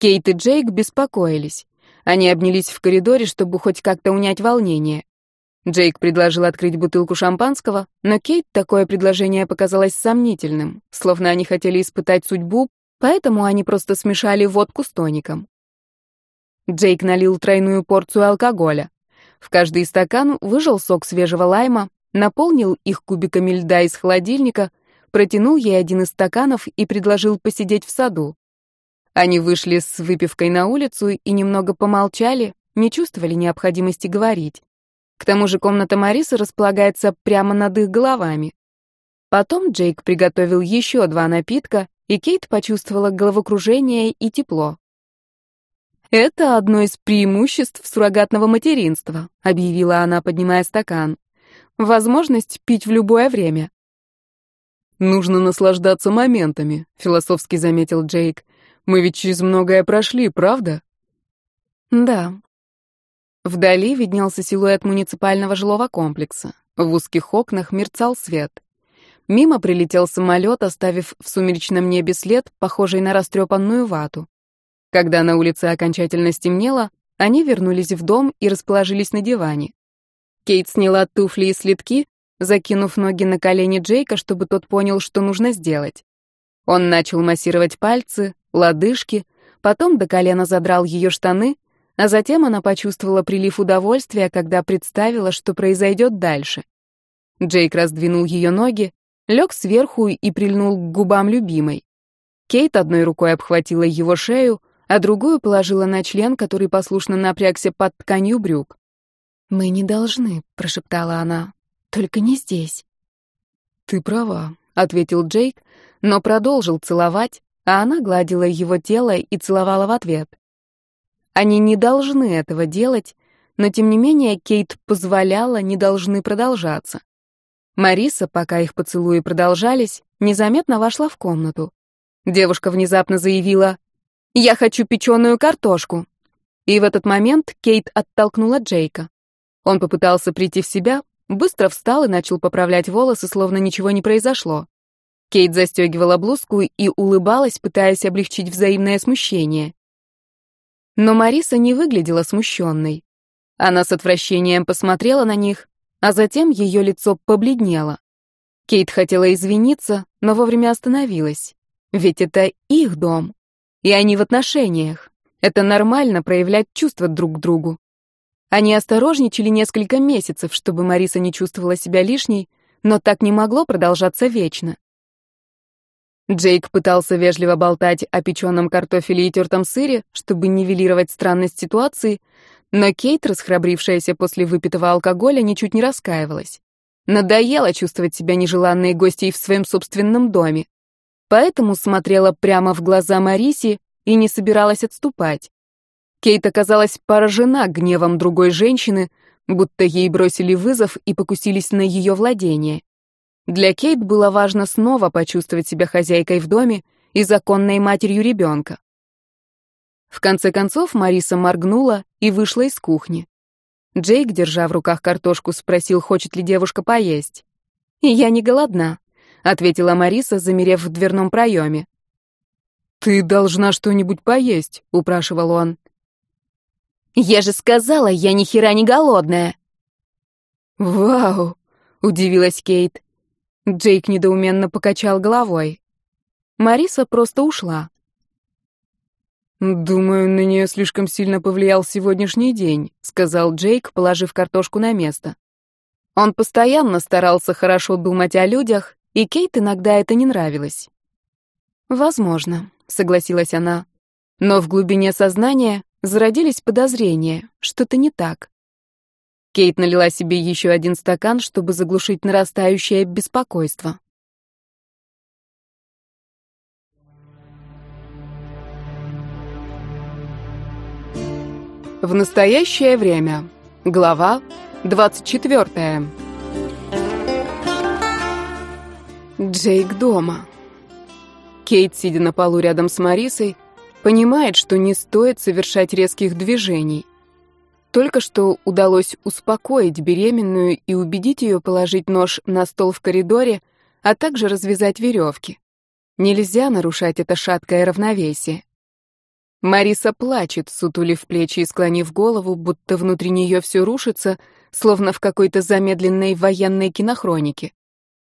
Кейт и Джейк беспокоились. Они обнялись в коридоре, чтобы хоть как-то унять волнение. Джейк предложил открыть бутылку шампанского, но Кейт такое предложение показалось сомнительным, словно они хотели испытать судьбу, поэтому они просто смешали водку с тоником. Джейк налил тройную порцию алкоголя. В каждый стакан выжал сок свежего лайма, наполнил их кубиками льда из холодильника, протянул ей один из стаканов и предложил посидеть в саду. Они вышли с выпивкой на улицу и немного помолчали, не чувствовали необходимости говорить. К тому же комната Марисы располагается прямо над их головами. Потом Джейк приготовил еще два напитка, и Кейт почувствовала головокружение и тепло. «Это одно из преимуществ суррогатного материнства», — объявила она, поднимая стакан. «Возможность пить в любое время». «Нужно наслаждаться моментами», — философски заметил Джейк. «Мы ведь через многое прошли, правда?» «Да», Вдали виднелся силуэт муниципального жилого комплекса. В узких окнах мерцал свет. Мимо прилетел самолет, оставив в сумеречном небе след, похожий на растрепанную вату. Когда на улице окончательно стемнело, они вернулись в дом и расположились на диване. Кейт сняла туфли и следки, закинув ноги на колени Джейка, чтобы тот понял, что нужно сделать. Он начал массировать пальцы, лодыжки, потом до колена задрал ее штаны — а затем она почувствовала прилив удовольствия, когда представила, что произойдет дальше. Джейк раздвинул ее ноги, лег сверху и прильнул к губам любимой. Кейт одной рукой обхватила его шею, а другую положила на член, который послушно напрягся под тканью брюк. «Мы не должны», — прошептала она, — «только не здесь». «Ты права», — ответил Джейк, но продолжил целовать, а она гладила его тело и целовала в ответ. Они не должны этого делать, но тем не менее Кейт позволяла, не должны продолжаться. Мариса, пока их поцелуи продолжались, незаметно вошла в комнату. Девушка внезапно заявила «Я хочу печеную картошку». И в этот момент Кейт оттолкнула Джейка. Он попытался прийти в себя, быстро встал и начал поправлять волосы, словно ничего не произошло. Кейт застегивала блузку и улыбалась, пытаясь облегчить взаимное смущение. Но Мариса не выглядела смущенной. Она с отвращением посмотрела на них, а затем ее лицо побледнело. Кейт хотела извиниться, но вовремя остановилась. Ведь это их дом. И они в отношениях. Это нормально проявлять чувства друг к другу. Они осторожничали несколько месяцев, чтобы Мариса не чувствовала себя лишней, но так не могло продолжаться вечно. Джейк пытался вежливо болтать о печеном картофеле и тертом сыре, чтобы нивелировать странность ситуации, но Кейт, расхрабрившаяся после выпитого алкоголя, ничуть не раскаивалась. Надоело чувствовать себя нежеланной гостьей в своем собственном доме. Поэтому смотрела прямо в глаза Марисе и не собиралась отступать. Кейт оказалась поражена гневом другой женщины, будто ей бросили вызов и покусились на ее владение. Для Кейт было важно снова почувствовать себя хозяйкой в доме и законной матерью ребенка. В конце концов Мариса моргнула и вышла из кухни. Джейк, держа в руках картошку, спросил, хочет ли девушка поесть. «Я не голодна», — ответила Мариса, замерев в дверном проеме. «Ты должна что-нибудь поесть», — упрашивал он. «Я же сказала, я ни хера не голодная». «Вау», — удивилась Кейт. Джейк недоуменно покачал головой. Мариса просто ушла. «Думаю, на нее слишком сильно повлиял сегодняшний день», — сказал Джейк, положив картошку на место. Он постоянно старался хорошо думать о людях, и Кейт иногда это не нравилось. «Возможно», — согласилась она. Но в глубине сознания зародились подозрения, что-то не так. Кейт налила себе еще один стакан, чтобы заглушить нарастающее беспокойство. В настоящее время. Глава 24. Джейк дома. Кейт, сидя на полу рядом с Марисой, понимает, что не стоит совершать резких движений. Только что удалось успокоить беременную и убедить ее положить нож на стол в коридоре, а также развязать веревки. Нельзя нарушать это шаткое равновесие. Мариса плачет, сутулив плечи и склонив голову, будто внутри нее все рушится, словно в какой-то замедленной военной кинохронике.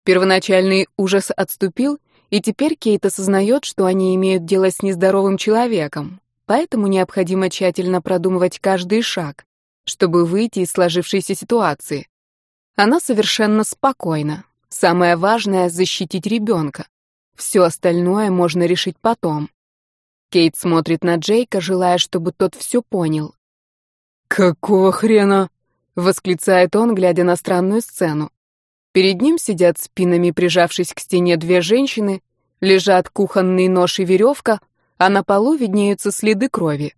Первоначальный ужас отступил, и теперь Кейт осознает, что они имеют дело с нездоровым человеком, поэтому необходимо тщательно продумывать каждый шаг, чтобы выйти из сложившейся ситуации. Она совершенно спокойна. Самое важное — защитить ребенка. Все остальное можно решить потом. Кейт смотрит на Джейка, желая, чтобы тот все понял. «Какого хрена?» — восклицает он, глядя на странную сцену. Перед ним сидят спинами, прижавшись к стене, две женщины, лежат кухонный нож и веревка, а на полу виднеются следы крови.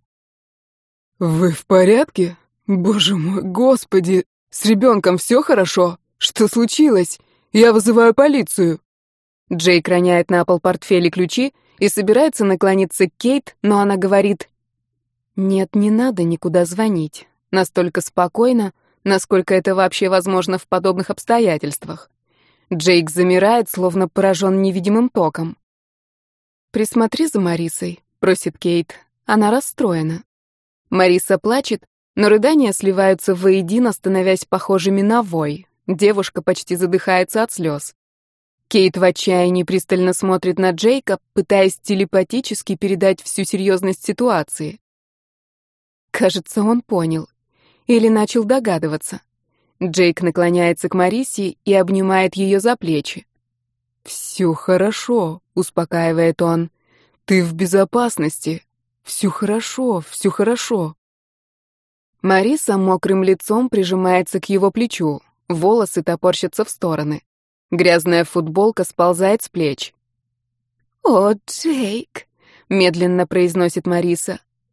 «Вы в порядке? Боже мой, господи! С ребенком все хорошо? Что случилось? Я вызываю полицию!» Джейк роняет на пол портфель и ключи и собирается наклониться к Кейт, но она говорит «Нет, не надо никуда звонить». Настолько спокойно, насколько это вообще возможно в подобных обстоятельствах. Джейк замирает, словно поражен невидимым током. «Присмотри за Марисой», — просит Кейт. Она расстроена. Мариса плачет, но рыдания сливаются воедино, становясь похожими на вой. Девушка почти задыхается от слез. Кейт в отчаянии пристально смотрит на Джейка, пытаясь телепатически передать всю серьезность ситуации. Кажется, он понял. Или начал догадываться. Джейк наклоняется к Марисе и обнимает ее за плечи. «Все хорошо», — успокаивает он. «Ты в безопасности. Все хорошо, все хорошо». Мариса мокрым лицом прижимается к его плечу, волосы топорщатся в стороны. Грязная футболка сползает с плеч. «О, Джейк», — медленно произносит Мариса,